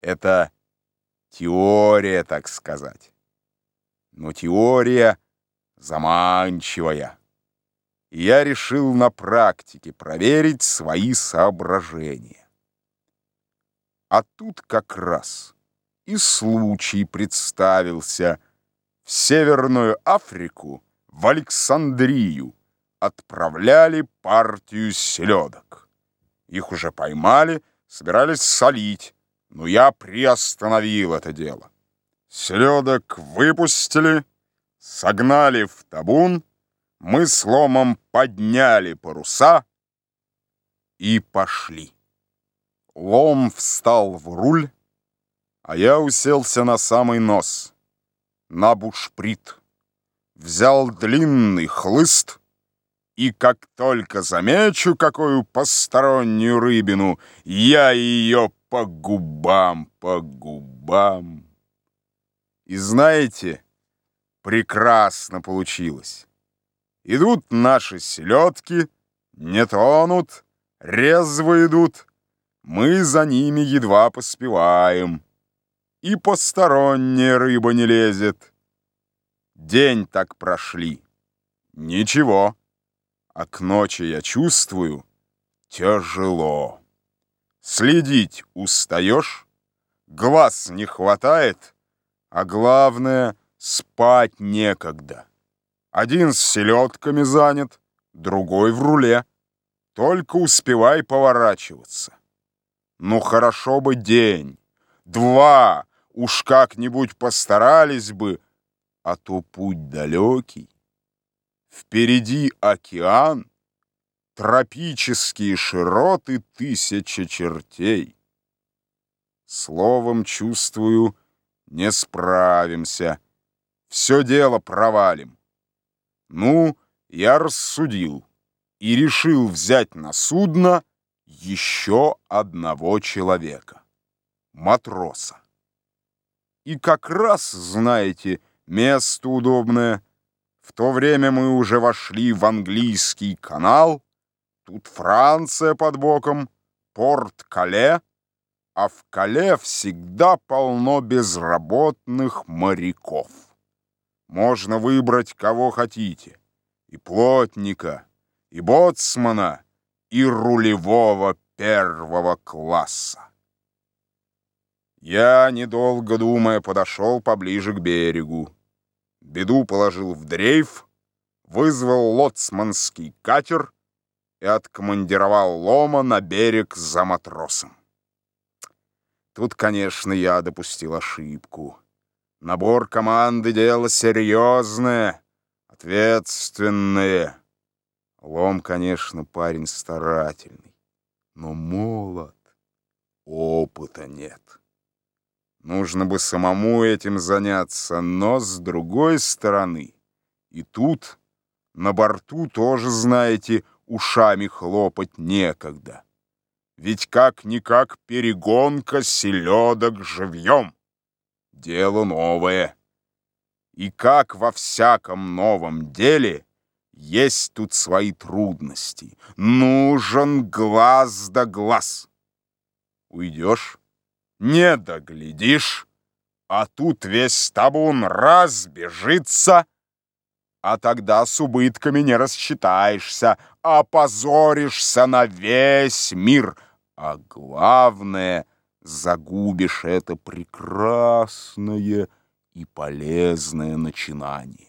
Это теория, так сказать. Но теория заманчивая. И я решил на практике проверить свои соображения. А тут как раз и случай представился в Северную Африку, в Александрию, отправляли партию селедок. Их уже поймали, собирались солить, но я приостановил это дело. Селедок выпустили, согнали в табун, мы с ломом подняли паруса и пошли. Лом встал в руль, а я уселся на самый нос, на бушприт, взял длинный хлыст и как только замечу какую постороннюю рыбину, я ее по губам, по губам. И знаете, прекрасно получилось. Идут наши селедки, не тонут, резво идут. Мы за ними едва поспеваем. И посторонняя рыба не лезет. День так прошли. Ничего а к ночи я чувствую тяжело. Следить устаешь, глаз не хватает, а главное — спать некогда. Один с селедками занят, другой в руле. Только успевай поворачиваться. Ну хорошо бы день, два, уж как-нибудь постарались бы, а то путь далекий. Впереди океан, тропические широты тысяча чертей. Словом, чувствую, не справимся, все дело провалим. Ну, я рассудил и решил взять на судно еще одного человека, матроса. И как раз, знаете, место удобное — в то время мы уже вошли в английский канал, тут Франция под боком, порт Кале, а в Кале всегда полно безработных моряков. Можно выбрать кого хотите, и плотника, и боцмана, и рулевого первого класса. Я, недолго думая, подошел поближе к берегу беду положил в дрейф, вызвал лоцманский катер и откомандировал Лома на берег за матросом. Тут, конечно, я допустил ошибку. Набор команды — дело серьезное, ответственное. Лом, конечно, парень старательный, но молод, опыта нет. Нужно бы самому этим заняться, но с другой стороны, и тут на борту тоже, знаете, ушами хлопать некогда. Ведь как-никак перегонка селедок живьем. Дело новое. И как во всяком новом деле есть тут свои трудности. Нужен глаз да глаз. Уйдешь? не доглядишь, а тут весь табун разбежится, а тогда с убытками не рассчитаешься, опозоришься на весь мир, а главное, загубишь это прекрасное и полезное начинание.